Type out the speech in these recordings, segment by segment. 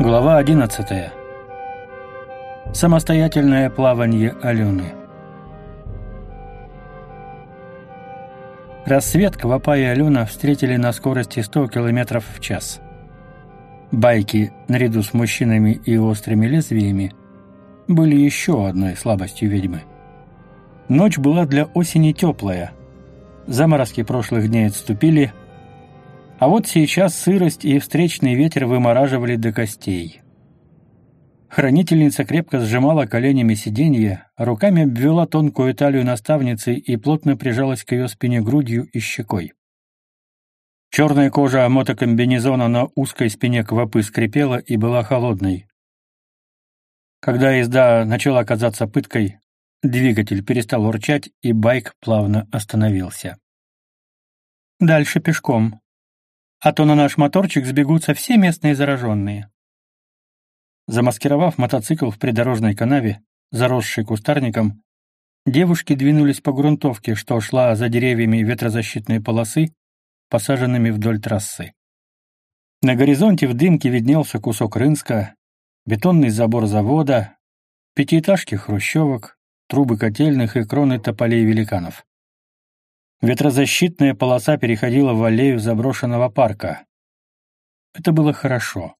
Глава 11. Самостоятельное плавание Алены. Рассвет Квапа и Алена встретили на скорости 100 км в час. Байки, наряду с мужчинами и острыми лезвиями, были еще одной слабостью ведьмы. Ночь была для осени теплая. Заморозки прошлых дней отступили, а вот сейчас сырость и встречный ветер вымораживали до костей. Хранительница крепко сжимала коленями сиденье, руками обвела тонкую талию наставницы и плотно прижалась к ее спине грудью и щекой. Черная кожа мотокомбинезона на узкой спине квапы скрипела и была холодной. Когда езда начала казаться пыткой, двигатель перестал урчать, и байк плавно остановился. «Дальше пешком», а то на наш моторчик сбегутся все местные зараженные. Замаскировав мотоцикл в придорожной канаве, заросшей кустарником, девушки двинулись по грунтовке, что шла за деревьями ветрозащитной полосы, посаженными вдоль трассы. На горизонте в дымке виднелся кусок Рынска, бетонный забор завода, пятиэтажки хрущевок, трубы котельных и кроны тополей великанов. Ветрозащитная полоса переходила в аллею заброшенного парка. Это было хорошо.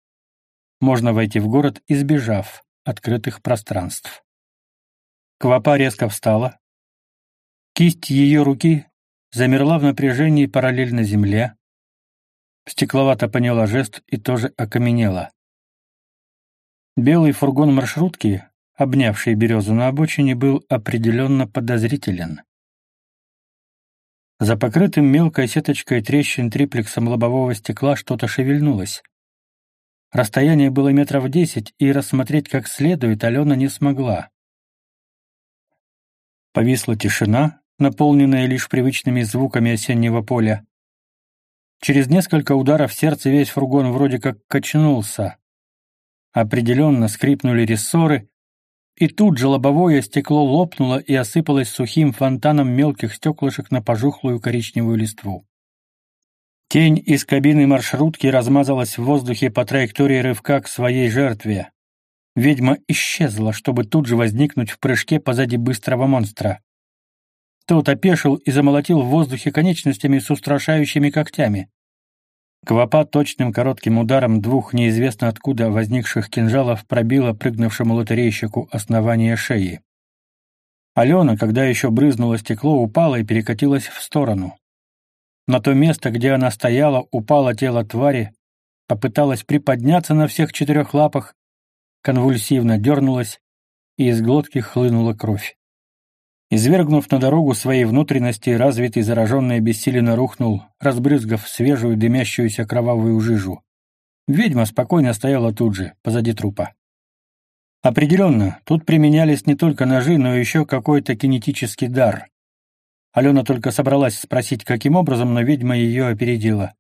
Можно войти в город, избежав открытых пространств. Квапа резко встала. Кисть ее руки замерла в напряжении параллельно земле. Стекловато поняла жест и тоже окаменела. Белый фургон маршрутки, обнявший березу на обочине, был определенно подозрителен. За покрытым мелкой сеточкой трещин триплексом лобового стекла что-то шевельнулось. Расстояние было метров десять, и рассмотреть как следует Алена не смогла. Повисла тишина, наполненная лишь привычными звуками осеннего поля. Через несколько ударов сердца весь фургон вроде как качнулся. Определенно скрипнули рессоры, и тут же лобовое стекло лопнуло и осыпалось сухим фонтаном мелких стеклышек на пожухлую коричневую листву. Тень из кабины маршрутки размазалась в воздухе по траектории рывка к своей жертве. Ведьма исчезла, чтобы тут же возникнуть в прыжке позади быстрого монстра. Тот опешил и замолотил в воздухе конечностями с устрашающими когтями. Квапа точным коротким ударом двух неизвестно откуда возникших кинжалов пробила прыгнувшему лотерейщику основание шеи. Алена, когда еще брызнуло стекло, упала и перекатилась в сторону. На то место, где она стояла, упало тело твари, попыталась приподняться на всех четырех лапах, конвульсивно дернулась, и из глотки хлынула кровь. Извергнув на дорогу свои внутренности, развитый зараженный обессиленно рухнул, разбрызгав свежую дымящуюся кровавую жижу. Ведьма спокойно стояла тут же, позади трупа. Определенно, тут применялись не только ножи, но еще какой-то кинетический дар. Алена только собралась спросить, каким образом, но ведьма ее опередила.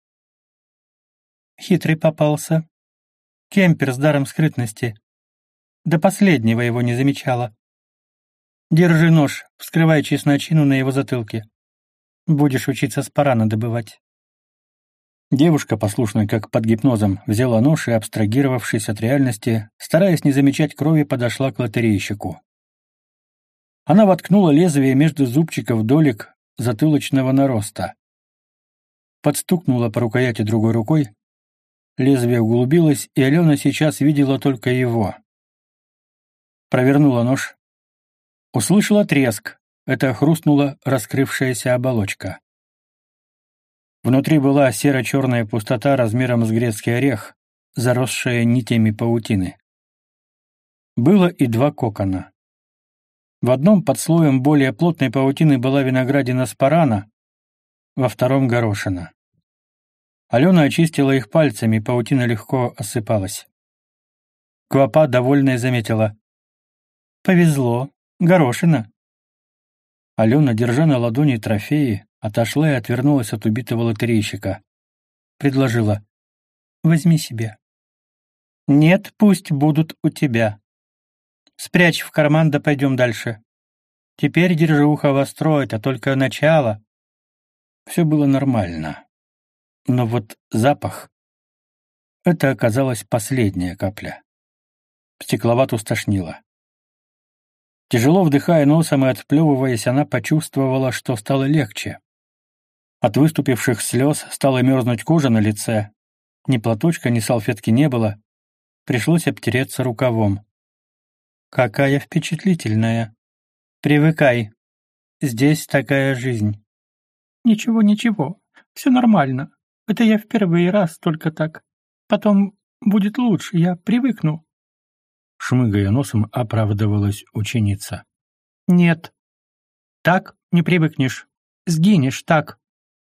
Хитрый попался. Кемпер с даром скрытности. До последнего его не замечала. Держи нож, вскрывай чесночину на его затылке. Будешь учиться спарана добывать. Девушка, послушная как под гипнозом, взяла нож и, абстрагировавшись от реальности, стараясь не замечать крови, подошла к лотерейщику. Она воткнула лезвие между зубчиков долек затылочного нароста. Подстукнула по рукояти другой рукой. Лезвие углубилось, и Алена сейчас видела только его. Провернула нож, Услышала треск. Это хрустнула раскрывшаяся оболочка. Внутри была серо-черная пустота размером с грецкий орех, заросшая нитями паутины. Было и два кокона. В одном под слоем более плотной паутины была виноградина спарана, во втором — горошина. Алена очистила их пальцами, паутина легко осыпалась. Квапа, довольная, заметила. «Повезло. Горошина. Алена, держа на ладони трофеи, отошла и отвернулась от убитого лотерейщика. Предложила. «Возьми себе». «Нет, пусть будут у тебя. Спрячь в карман, да пойдем дальше. Теперь держи ухо востро, это только начало». Все было нормально. Но вот запах... Это оказалась последняя капля. Стекловату стошнило. Тяжело вдыхая носом и отплевываясь, она почувствовала, что стало легче. От выступивших слез стала мерзнуть кожа на лице. Ни платочка, ни салфетки не было. Пришлось обтереться рукавом. «Какая впечатлительная! Привыкай. Здесь такая жизнь». «Ничего, ничего. Все нормально. Это я в первый раз только так. Потом будет лучше, я привыкну». Шмыгая носом, оправдывалась ученица. «Нет. Так не привыкнешь. Сгинешь так».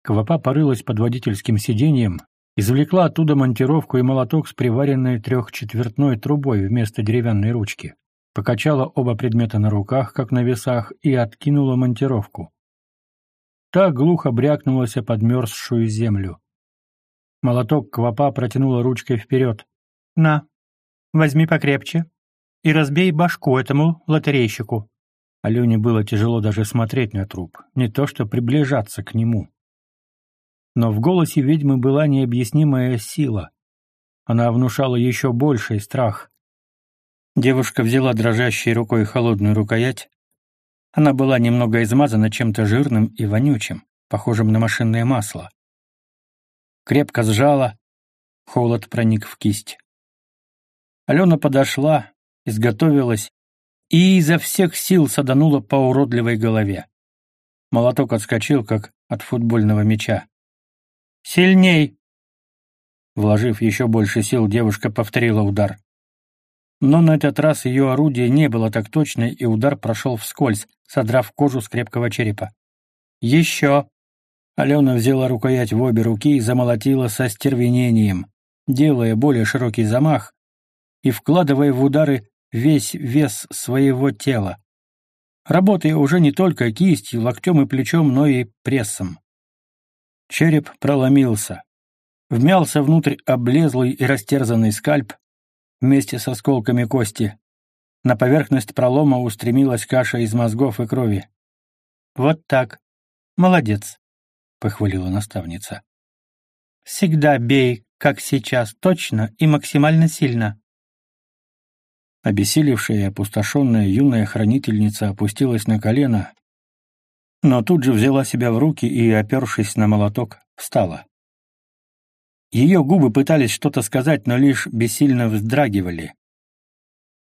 Квапа порылась под водительским сиденьем, извлекла оттуда монтировку и молоток с приваренной трехчетвертной трубой вместо деревянной ручки, покачала оба предмета на руках, как на весах, и откинула монтировку. Та глухо брякнулась о подмерзшую землю. Молоток Квапа протянула ручкой вперед. «На, возьми покрепче и разбей башку этому лотерейщику». Алене было тяжело даже смотреть на труп, не то что приближаться к нему. Но в голосе ведьмы была необъяснимая сила. Она внушала еще больший страх. Девушка взяла дрожащей рукой холодную рукоять. Она была немного измазана чем-то жирным и вонючим, похожим на машинное масло крепко сжала, холод проник в кисть. Алена подошла, изготовилась и изо всех сил саданула по уродливой голове. Молоток отскочил, как от футбольного мяча. «Сильней!» Вложив еще больше сил, девушка повторила удар. Но на этот раз ее орудие не было так точно, и удар прошел вскользь, содрав кожу с крепкого черепа. «Еще!» Алена взяла рукоять в обе руки и замолотила со стервенением, делая более широкий замах и вкладывая в удары весь вес своего тела, работая уже не только кистью, локтем и плечом, но и прессом. Череп проломился. Вмялся внутрь облезлый и растерзанный скальп вместе с осколками кости. На поверхность пролома устремилась каша из мозгов и крови. «Вот так. Молодец. — похвалила наставница. «Всегда бей, как сейчас, точно и максимально сильно». Обессилевшая и опустошенная юная хранительница опустилась на колено, но тут же взяла себя в руки и, опершись на молоток, встала. Ее губы пытались что-то сказать, но лишь бессильно вздрагивали.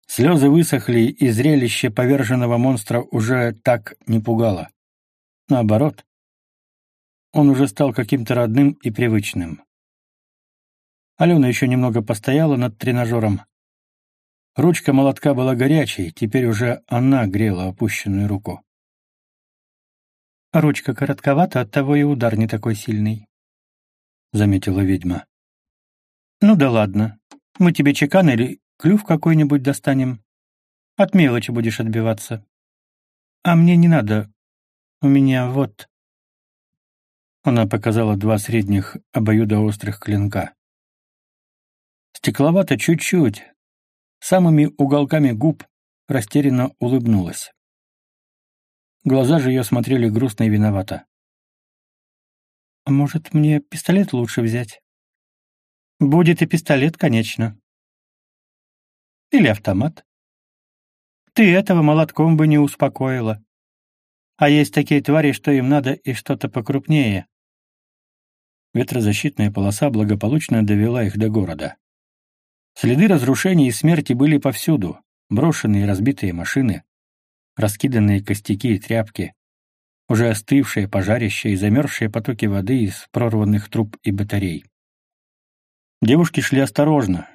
Слезы высохли, и зрелище поверженного монстра уже так не пугало. Наоборот, он уже стал каким-то родным и привычным. Алена еще немного постояла над тренажером. Ручка молотка была горячей, теперь уже она грела опущенную руку. «Ручка коротковата, оттого и удар не такой сильный», — заметила ведьма. «Ну да ладно. Мы тебе чекан или клюв какой-нибудь достанем. От мелочи будешь отбиваться. А мне не надо. У меня вот...» Она показала два средних обоюдоострых клинка. Стекловато чуть-чуть, самыми уголками губ растерянно улыбнулась. Глаза же ее смотрели грустно и виновато. «А может, мне пистолет лучше взять?» «Будет и пистолет, конечно». «Или автомат?» «Ты этого молотком бы не успокоила. А есть такие твари, что им надо и что-то покрупнее. Ветрозащитная полоса благополучно довела их до города. Следы разрушений и смерти были повсюду. Брошенные и разбитые машины, раскиданные костяки и тряпки, уже остывшие пожарища и замерзшие потоки воды из прорванных труб и батарей. Девушки шли осторожно,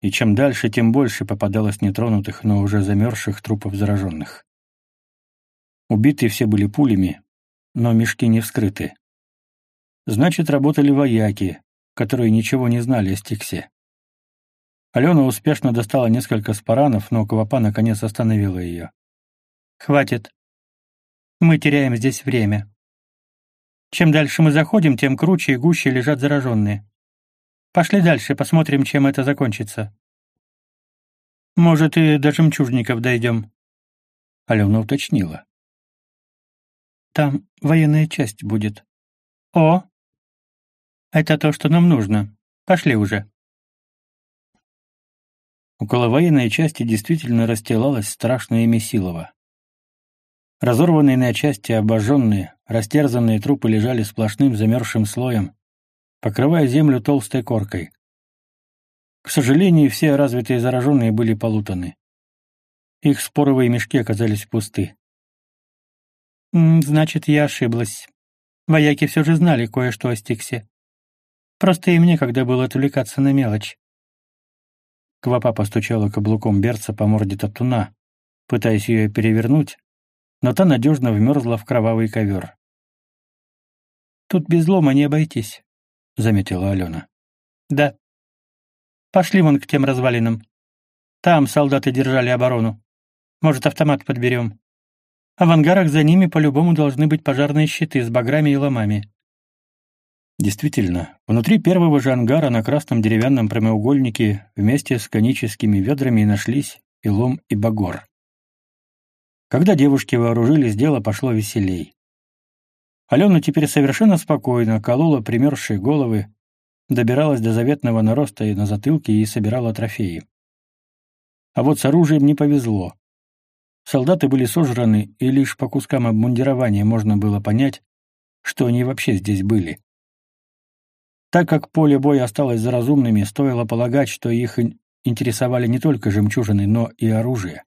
и чем дальше, тем больше попадалось нетронутых, но уже замерзших трупов зараженных. Убитые все были пулями, но мешки не вскрыты. Значит, работали вояки, которые ничего не знали о стиксе. Алена успешно достала несколько спаранов, но Квапа наконец остановила ее. «Хватит. Мы теряем здесь время. Чем дальше мы заходим, тем круче и гуще лежат зараженные. Пошли дальше, посмотрим, чем это закончится. Может, и до жемчужников дойдем». Алена уточнила. «Там военная часть будет». «О, это то, что нам нужно. Пошли уже. Около военной части действительно расстилалась страшная Месилова. Разорванные на части, обожженные, растерзанные трупы лежали сплошным замерзшим слоем, покрывая землю толстой коркой. К сожалению, все развитые зараженные были полутаны. Их споровые мешки оказались пусты. «Значит, я ошиблась. Вояки все же знали кое-что о Стиксе. Просто им некогда было отвлекаться на мелочь». Квапа постучала каблуком берца по морде татуна, пытаясь ее перевернуть, но та надежно вмерзла в кровавый ковер. «Тут без лома не обойтись», — заметила Алена. «Да. Пошли вон к тем развалинам. Там солдаты держали оборону. Может, автомат подберем. А в ангарах за ними по-любому должны быть пожарные щиты с баграми и ломами». Действительно, внутри первого же ангара на красном деревянном прямоугольнике вместе с коническими ведрами нашлись и лом, и багор. Когда девушки вооружились, дело пошло веселей. Алена теперь совершенно спокойно колола примерзшие головы, добиралась до заветного нароста и на затылке и собирала трофеи. А вот с оружием не повезло. Солдаты были сожраны, и лишь по кускам обмундирования можно было понять, что они вообще здесь были. Так как поле боя осталось за разумными, стоило полагать, что их интересовали не только жемчужины, но и оружие.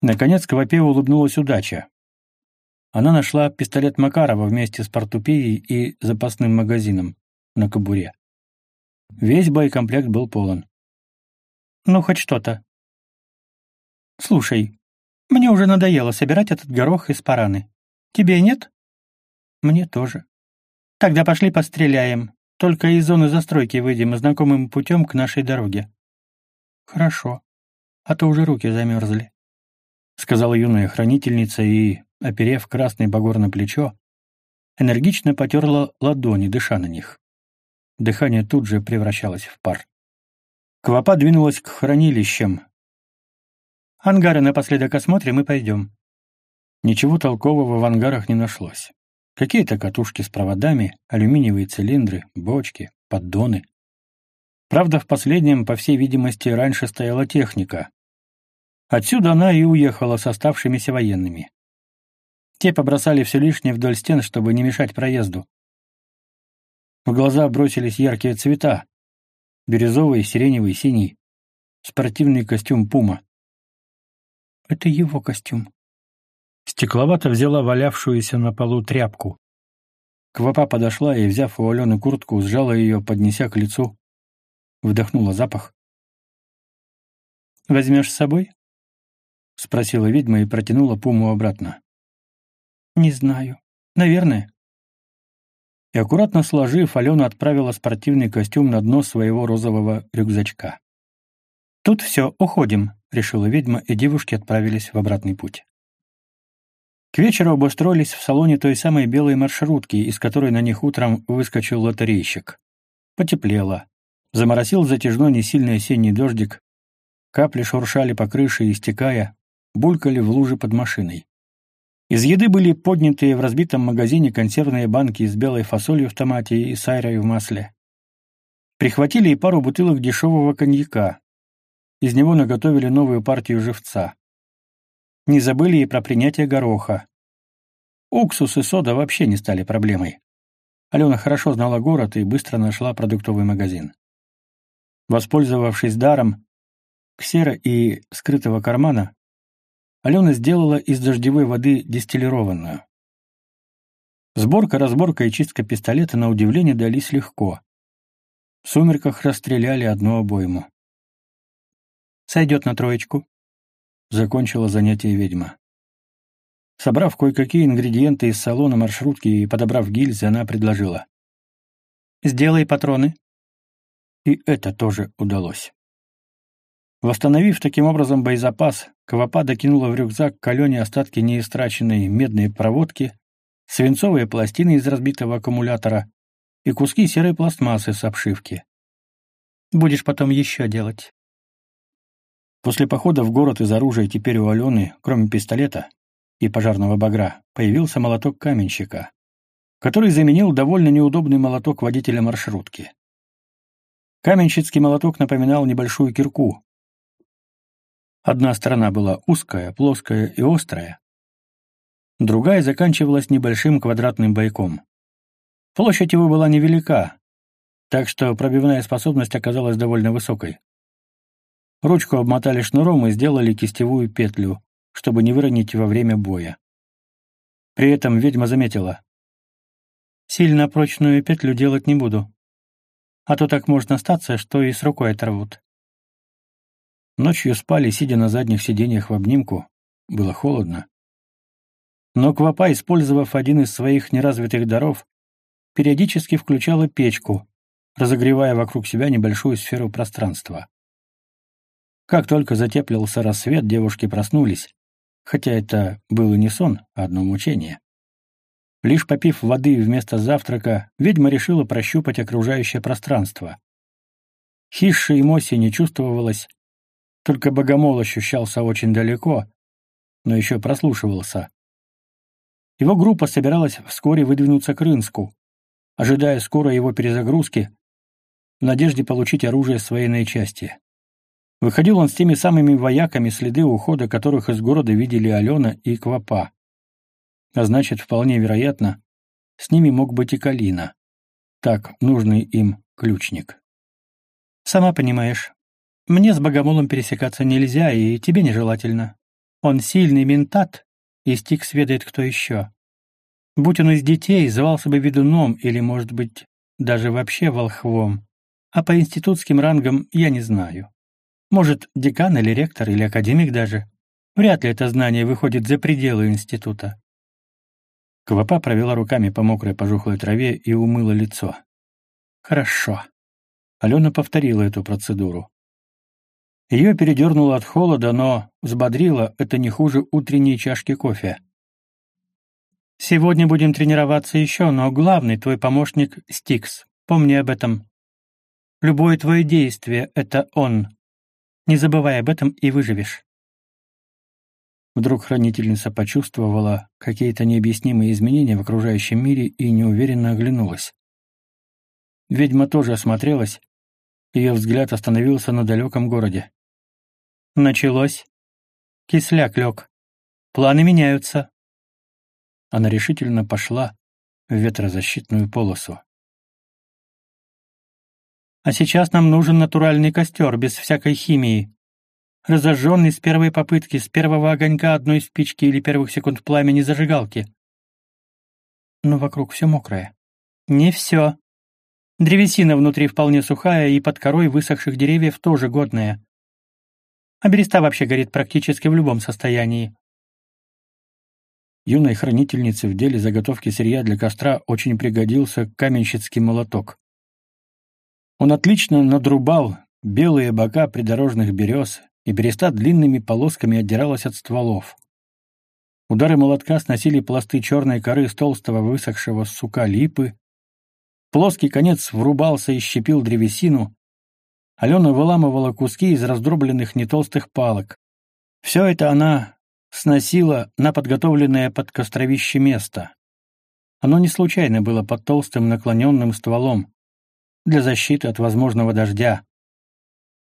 Наконец Квапе улыбнулась удача. Она нашла пистолет Макарова вместе с портупеей и запасным магазином на кобуре. Весь боекомплект был полон. «Ну, хоть что-то», «Слушай, мне уже надоело собирать этот горох из параны. Тебе нет?» «Мне тоже». «Тогда пошли постреляем. Только из зоны застройки выйдем знакомым путем к нашей дороге». «Хорошо. А то уже руки замерзли», — сказала юная хранительница и, оперев красный багор на плечо, энергично потерла ладони, дыша на них. Дыхание тут же превращалось в пар. Квапа двинулась к хранилищам, Ангары напоследок осмотрим и пойдем». Ничего толкового в ангарах не нашлось. Какие-то катушки с проводами, алюминиевые цилиндры, бочки, поддоны. Правда, в последнем, по всей видимости, раньше стояла техника. Отсюда она и уехала с оставшимися военными. Те побросали все лишнее вдоль стен, чтобы не мешать проезду. В глаза бросились яркие цвета. Бирюзовый, сиреневый, синий. Спортивный костюм «Пума». Это его костюм. Стекловато взяла валявшуюся на полу тряпку. Квапа подошла и, взяв у Алены куртку, сжала ее, поднеся к лицу. Вдохнула запах. «Возьмешь с собой?» — спросила ведьма и протянула пуму обратно. «Не знаю. Наверное». И аккуратно сложив, Алена отправила спортивный костюм на дно своего розового рюкзачка. «Тут все, уходим», — решила ведьма, и девушки отправились в обратный путь. К вечеру обустроились в салоне той самой белой маршрутки, из которой на них утром выскочил лотерейщик. Потеплело. Заморосил затяжной несильный осенний дождик. Капли шуршали по крыше, истекая, булькали в луже под машиной. Из еды были поднятые в разбитом магазине консервные банки с белой фасолью в томате и сайрой в масле. Прихватили и пару бутылок дешевого коньяка, из него наготовили новую партию живца. Не забыли и про принятие гороха. Уксус и сода вообще не стали проблемой. Алена хорошо знала город и быстро нашла продуктовый магазин. Воспользовавшись даром ксера и скрытого кармана, Алена сделала из дождевой воды дистиллированную. Сборка, разборка и чистка пистолета на удивление дались легко. В сумерках расстреляли одну обойму. Сойдет на троечку. Закончила занятие ведьма. Собрав кое-какие ингредиенты из салона маршрутки и подобрав гильзы, она предложила. «Сделай патроны». И это тоже удалось. Восстановив таким образом боезапас, Квапа докинула в рюкзак к остатки неистраченной медной проводки, свинцовые пластины из разбитого аккумулятора и куски серой пластмассы с обшивки. «Будешь потом еще делать». После похода в город из оружия теперь у Алены, кроме пистолета и пожарного багра, появился молоток каменщика, который заменил довольно неудобный молоток водителя маршрутки. Каменщицкий молоток напоминал небольшую кирку. Одна сторона была узкая, плоская и острая. Другая заканчивалась небольшим квадратным бойком. Площадь его была невелика, так что пробивная способность оказалась довольно высокой. Ручку обмотали шнуром и сделали кистевую петлю, чтобы не выронить во время боя. При этом ведьма заметила. «Сильно прочную петлю делать не буду. А то так можно статься, что и с рукой оторвут». Ночью спали, сидя на задних сиденьях в обнимку. Было холодно. Но Квапа, использовав один из своих неразвитых даров, периодически включала печку, разогревая вокруг себя небольшую сферу пространства. Как только затеплился рассвет, девушки проснулись, хотя это было не сон, а одно мучение. Лишь попив воды вместо завтрака, ведьма решила прощупать окружающее пространство. Хища и не чувствовалось, только богомол ощущался очень далеко, но еще прослушивался. Его группа собиралась вскоре выдвинуться к Рынску, ожидая скорой его перезагрузки, в надежде получить оружие с части. Выходил он с теми самыми вояками, следы ухода которых из города видели Алена и Квапа. А значит, вполне вероятно, с ними мог быть и Калина. Так, нужный им ключник. «Сама понимаешь, мне с Богомолом пересекаться нельзя, и тебе нежелательно. Он сильный ментат, и Стикс сведает кто еще. Будь он из детей, звался бы ведуном или, может быть, даже вообще волхвом. А по институтским рангам я не знаю. Может, декан или ректор, или академик даже. Вряд ли это знание выходит за пределы института. Квапа провела руками по мокрой пожухлой траве и умыла лицо. «Хорошо». Алена повторила эту процедуру. Ее передернуло от холода, но взбодрило это не хуже утренней чашки кофе. «Сегодня будем тренироваться еще, но главный твой помощник — Стикс. Помни об этом. Любое твое действие — это он. Не забывай об этом и выживешь. Вдруг хранительница почувствовала какие-то необъяснимые изменения в окружающем мире и неуверенно оглянулась. Ведьма тоже осмотрелась, ее взгляд остановился на далеком городе. Началось. Кисляк лег. Планы меняются. Она решительно пошла в ветрозащитную полосу. А сейчас нам нужен натуральный костер, без всякой химии. Разожженный с первой попытки, с первого огонька одной спички или первых секунд пламени зажигалки. Но вокруг все мокрое. Не все. Древесина внутри вполне сухая, и под корой высохших деревьев тоже годная. А береста вообще горит практически в любом состоянии. Юной хранительнице в деле заготовки сырья для костра очень пригодился каменщицкий молоток. Он отлично надрубал белые бока придорожных берез, и береста длинными полосками отдиралась от стволов. Удары молотка сносили пласты черной коры с толстого высохшего сука липы. Плоский конец врубался и щепил древесину. Алена выламывала куски из раздробленных нетолстых палок. Все это она сносила на подготовленное под костровище место. Оно не случайно было под толстым наклоненным стволом для защиты от возможного дождя.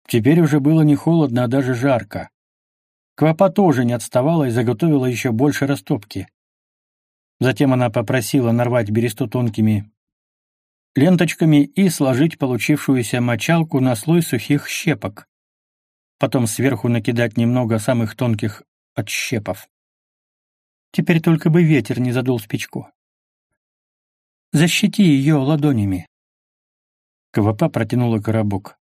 Теперь уже было не холодно, а даже жарко. Квапа тоже не отставала и заготовила еще больше растопки. Затем она попросила нарвать бересту тонкими ленточками и сложить получившуюся мочалку на слой сухих щепок. Потом сверху накидать немного самых тонких отщепов. Теперь только бы ветер не задул спичку. Защити ее ладонями. КВП протянула коробок.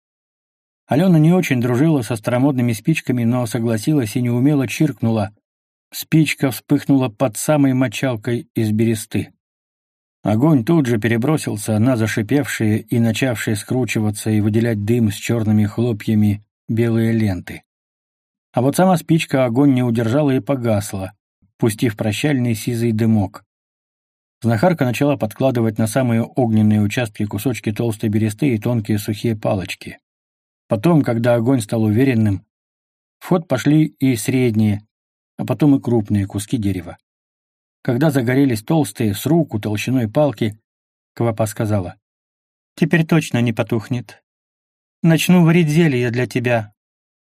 Алена не очень дружила со старомодными спичками, но согласилась и неумело чиркнула. Спичка вспыхнула под самой мочалкой из бересты. Огонь тут же перебросился на зашипевшие и начавшие скручиваться и выделять дым с черными хлопьями белые ленты. А вот сама спичка огонь не удержала и погасла, пустив прощальный сизый дымок. Знахарка начала подкладывать на самые огненные участки кусочки толстой бересты и тонкие сухие палочки. Потом, когда огонь стал уверенным, в ход пошли и средние, а потом и крупные куски дерева. Когда загорелись толстые, с руку толщиной палки, Квапа сказала, «Теперь точно не потухнет. Начну варить зелье для тебя,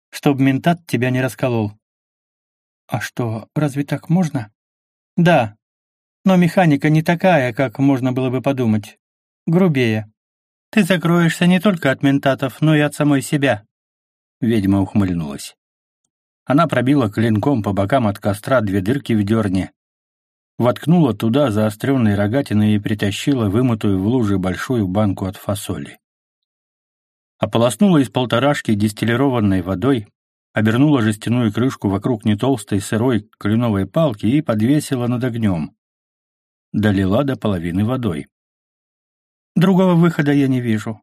чтобы ментат тебя не расколол. А что, разве так можно? Да, но механика не такая, как можно было бы подумать. Грубее. Ты закроешься не только от ментатов, но и от самой себя. Ведьма ухмыльнулась. Она пробила клинком по бокам от костра две дырки в дерне, воткнула туда заостренные рогатины и притащила вымытую в луже большую банку от фасоли. Ополоснула из полторашки дистиллированной водой, обернула жестяную крышку вокруг нетолстой сырой кленовой палки и подвесила над огнем. Долила до половины водой. Другого выхода я не вижу.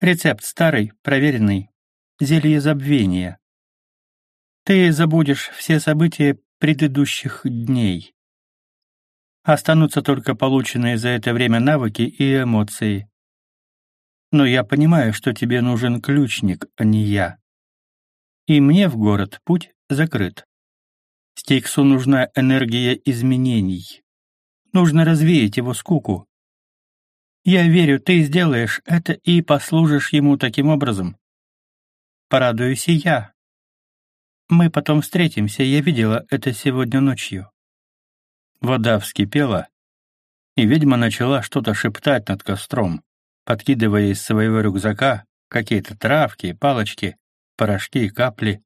Рецепт старый, проверенный. Зелье забвения. Ты забудешь все события предыдущих дней. Останутся только полученные за это время навыки и эмоции. Но я понимаю, что тебе нужен ключник, а не я. И мне в город путь закрыт. Стиксу нужна энергия изменений. Нужно развеять его скуку. Я верю, ты сделаешь это и послужишь ему таким образом. Порадуюсь и я. Мы потом встретимся, я видела это сегодня ночью. Вода вскипела, и ведьма начала что-то шептать над костром, подкидывая из своего рюкзака какие-то травки, палочки, порошки и капли.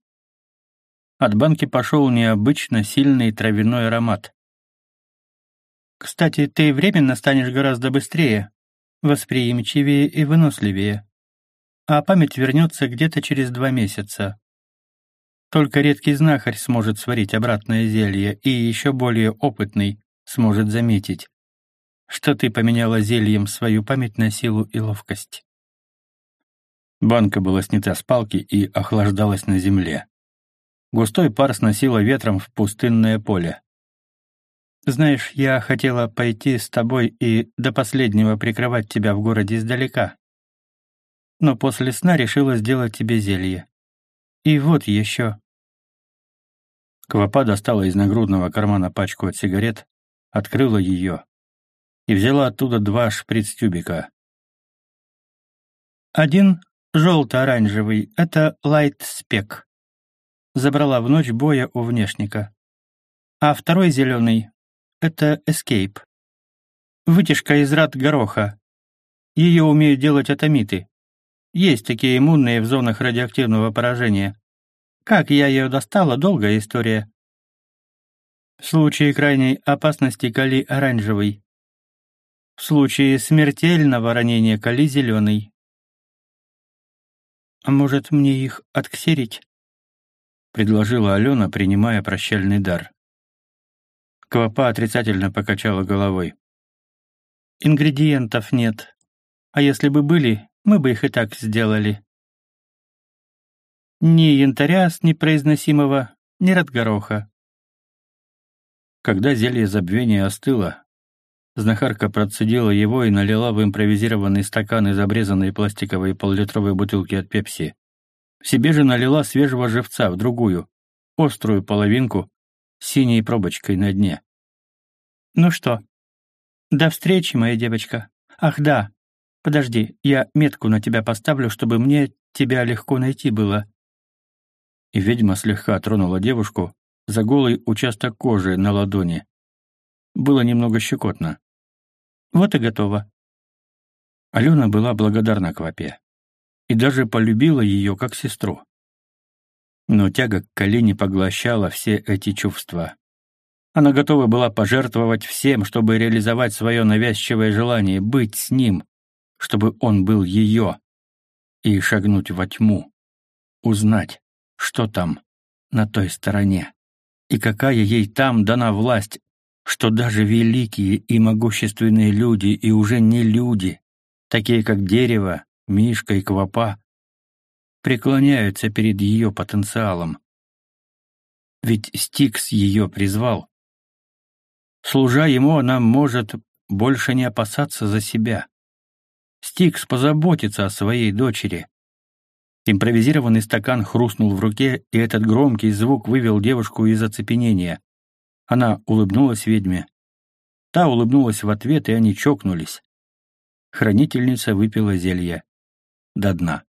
От банки пошел необычно сильный травяной аромат. «Кстати, ты временно станешь гораздо быстрее, восприимчивее и выносливее, а память вернется где-то через два месяца. Только редкий знахарь сможет сварить обратное зелье, и еще более опытный сможет заметить, что ты поменяла зельем свою память на силу и ловкость. Банка была снята с палки и охлаждалась на земле. Густой пар сносило ветром в пустынное поле. «Знаешь, я хотела пойти с тобой и до последнего прикрывать тебя в городе издалека. Но после сна решила сделать тебе зелье. И вот еще». Квапа достала из нагрудного кармана пачку от сигарет, открыла ее и взяла оттуда два шприц-тюбика. Один желто-оранжевый — это лайт-спек. Забрала в ночь боя у внешника. А второй зеленый — это escape. Вытяжка из рад гороха. Ее умеют делать атомиты. Есть такие иммунные в зонах радиоактивного поражения. Как я ее достала, долгая история. В случае крайней опасности кали оранжевый. В случае смертельного ранения кали зеленый. «А может, мне их отксерить?» — предложила Алена, принимая прощальный дар. Квапа отрицательно покачала головой. «Ингредиентов нет. А если бы были, мы бы их и так сделали. Ни янтаря с непроизносимого, ни радгороха. Когда зелье забвения остыло, знахарка процедила его и налила в импровизированный стакан из обрезанной пластиковой поллитровой бутылки от пепси. Себе же налила свежего живца в другую, острую половинку синей пробочкой на дне. «Ну что, до встречи, моя девочка. Ах да, подожди, я метку на тебя поставлю, чтобы мне тебя легко найти было и ведьма слегка тронула девушку за голый участок кожи на ладони. Было немного щекотно. «Вот и готово». Алена была благодарна Квапе и даже полюбила ее как сестру. Но тяга к Калине поглощала все эти чувства. Она готова была пожертвовать всем, чтобы реализовать свое навязчивое желание быть с ним, чтобы он был ее, и шагнуть во тьму, узнать, что там, на той стороне, и какая ей там дана власть, что даже великие и могущественные люди и уже не люди, такие как дерево, мишка и квапа, преклоняются перед ее потенциалом. Ведь Стикс ее призвал. Служа ему, она может больше не опасаться за себя. Стикс позаботится о своей дочери, Импровизированный стакан хрустнул в руке, и этот громкий звук вывел девушку из оцепенения. Она улыбнулась ведьме. Та улыбнулась в ответ, и они чокнулись. Хранительница выпила зелье до дна.